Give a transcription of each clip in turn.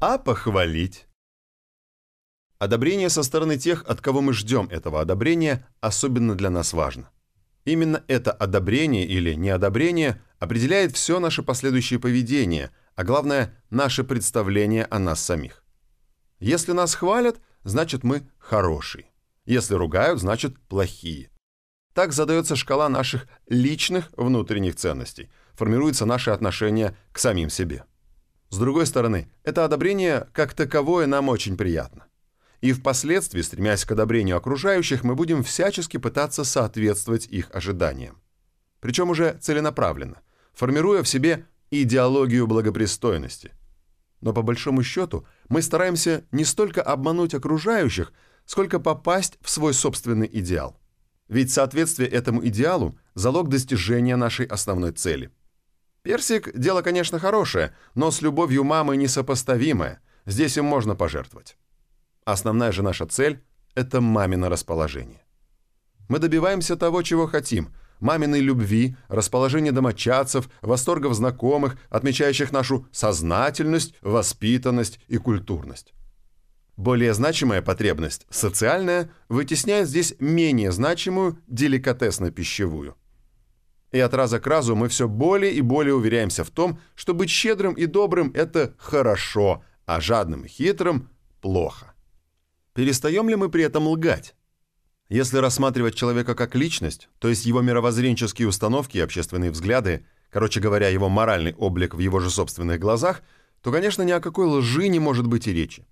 а похвалить. Одобрение со стороны тех, от кого мы ждем этого одобрения, особенно для нас важно. Именно это одобрение или неодобрение определяет все наше последующее поведение, а главное, наше представление о нас самих. Если нас хвалят, значит мы хорошие. Если ругают, значит плохие. Так задается шкала наших личных внутренних ценностей, формируется наше отношение к самим себе. С другой стороны, это одобрение как таковое нам очень приятно и впоследствии, стремясь к одобрению окружающих, мы будем всячески пытаться соответствовать их ожиданиям. Причем уже целенаправленно, формируя в себе идеологию благопристойности. Но по большому счету мы стараемся не столько обмануть окружающих, сколько попасть в свой собственный идеал. Ведь соответствие этому идеалу – залог достижения нашей основной цели. Персик – дело, конечно, хорошее, но с любовью мамы несопоставимое, здесь им можно пожертвовать. Основная же наша цель – это мамино расположение. Мы добиваемся того, чего хотим – маминой любви, расположения домочадцев, восторгов знакомых, отмечающих нашу сознательность, воспитанность и культурность. Более значимая потребность, социальная, вытесняет здесь менее значимую деликатесно-пищевую. И от раза к разу мы все более и более уверяемся в том, что быть щедрым и добрым – это хорошо, а жадным и хитрым – плохо. Перестаем ли мы при этом лгать? Если рассматривать человека как личность, то есть его мировоззренческие установки и общественные взгляды, короче говоря, его моральный облик в его же собственных глазах, то, конечно, ни о какой лжи не может быть и речи.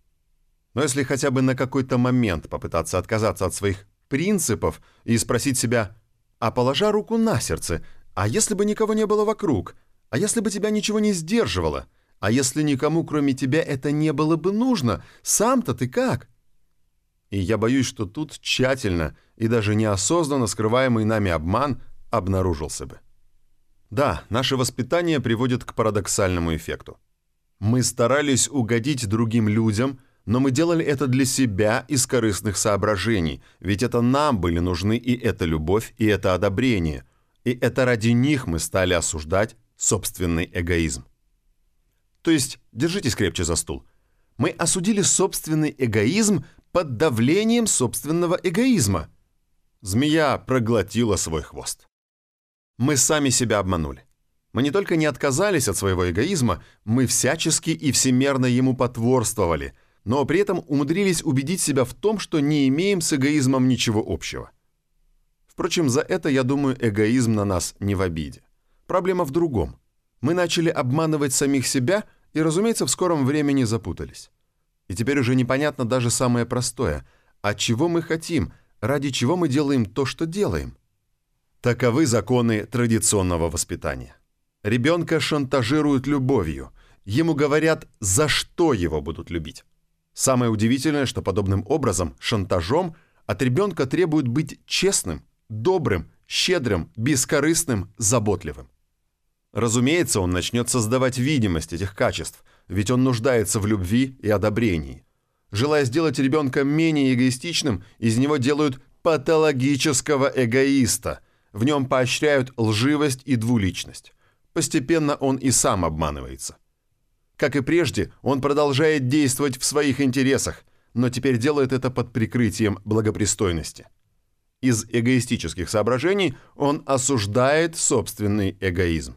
Но если хотя бы на какой-то момент попытаться отказаться от своих принципов и спросить себя, а положа руку на сердце, а если бы никого не было вокруг, а если бы тебя ничего не сдерживало, а если никому кроме тебя это не было бы нужно, сам-то ты как? И я боюсь, что тут тщательно и даже неосознанно скрываемый нами обман обнаружился бы. Да, наше воспитание приводит к парадоксальному эффекту. Мы старались угодить другим людям, но мы делали это для себя из корыстных соображений, ведь это нам были нужны и эта любовь, и это одобрение, и это ради них мы стали осуждать собственный эгоизм. То есть, держитесь крепче за стул. Мы осудили собственный эгоизм под давлением собственного эгоизма. Змея проглотила свой хвост. Мы сами себя обманули. Мы не только не отказались от своего эгоизма, мы всячески и всемерно ему потворствовали, но при этом умудрились убедить себя в том, что не имеем с эгоизмом ничего общего. Впрочем, за это, я думаю, эгоизм на нас не в обиде. Проблема в другом. Мы начали обманывать самих себя и, разумеется, в скором времени запутались. И теперь уже непонятно даже самое простое. А чего мы хотим? Ради чего мы делаем то, что делаем? Таковы законы традиционного воспитания. Ребенка шантажируют любовью. Ему говорят, за что его будут любить. Самое удивительное, что подобным образом, шантажом, от ребенка требуют быть честным, добрым, щедрым, бескорыстным, заботливым. Разумеется, он начнет создавать видимость этих качеств – ведь он нуждается в любви и одобрении. Желая сделать ребенка менее эгоистичным, из него делают патологического эгоиста. В нем поощряют лживость и двуличность. Постепенно он и сам обманывается. Как и прежде, он продолжает действовать в своих интересах, но теперь делает это под прикрытием благопристойности. Из эгоистических соображений он осуждает собственный эгоизм.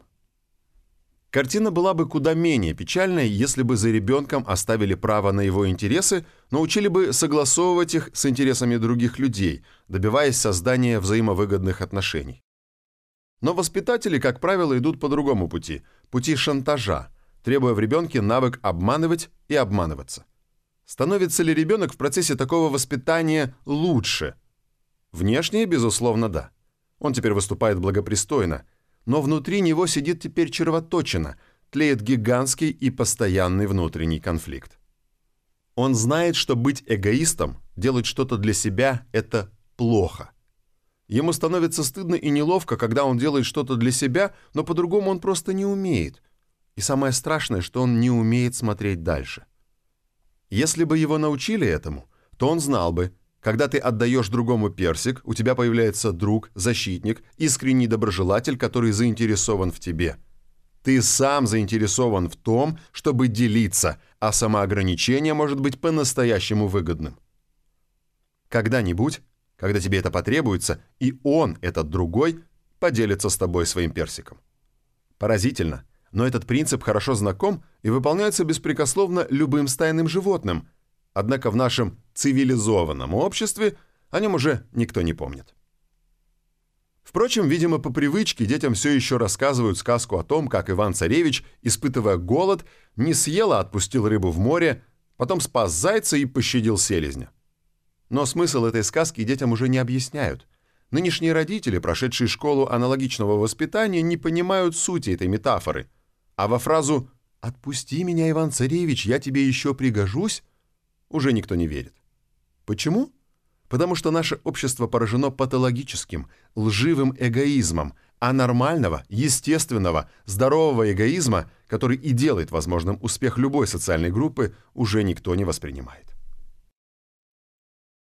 Картина была бы куда менее печальной, если бы за ребенком оставили право на его интересы, научили бы согласовывать их с интересами других людей, добиваясь создания взаимовыгодных отношений. Но воспитатели, как правило, идут по другому пути – пути шантажа, требуя в ребенке навык обманывать и обманываться. Становится ли ребенок в процессе такого воспитания лучше? Внешне, безусловно, да. Он теперь выступает благопристойно – но внутри него сидит теперь червоточина, тлеет гигантский и постоянный внутренний конфликт. Он знает, что быть эгоистом, делать что-то для себя – это плохо. Ему становится стыдно и неловко, когда он делает что-то для себя, но по-другому он просто не умеет. И самое страшное, что он не умеет смотреть дальше. Если бы его научили этому, то он знал бы, когда ты отдаешь другому персик, у тебя появляется друг, защитник, искренний доброжелатель, который заинтересован в тебе. Ты сам заинтересован в том, чтобы делиться, а самоограничение может быть по-настоящему выгодным. Когда-нибудь, когда тебе это потребуется, и он, этот другой, поделится с тобой своим персиком. Поразительно, но этот принцип хорошо знаком и выполняется беспрекословно любым стайным животным, однако в нашем цивилизованном обществе о нем уже никто не помнит. Впрочем, видимо, по привычке детям все еще рассказывают сказку о том, как Иван-Царевич, испытывая голод, не съел, а отпустил рыбу в море, потом спас зайца и пощадил селезня. Но смысл этой сказки детям уже не объясняют. Нынешние родители, прошедшие школу аналогичного воспитания, не понимают сути этой метафоры. А во фразу «Отпусти меня, Иван-Царевич, я тебе еще пригожусь» уже никто не верит. Почему? Потому что наше общество поражено патологическим, лживым эгоизмом, а нормального, естественного, здорового эгоизма, который и делает возможным успех любой социальной группы, уже никто не воспринимает.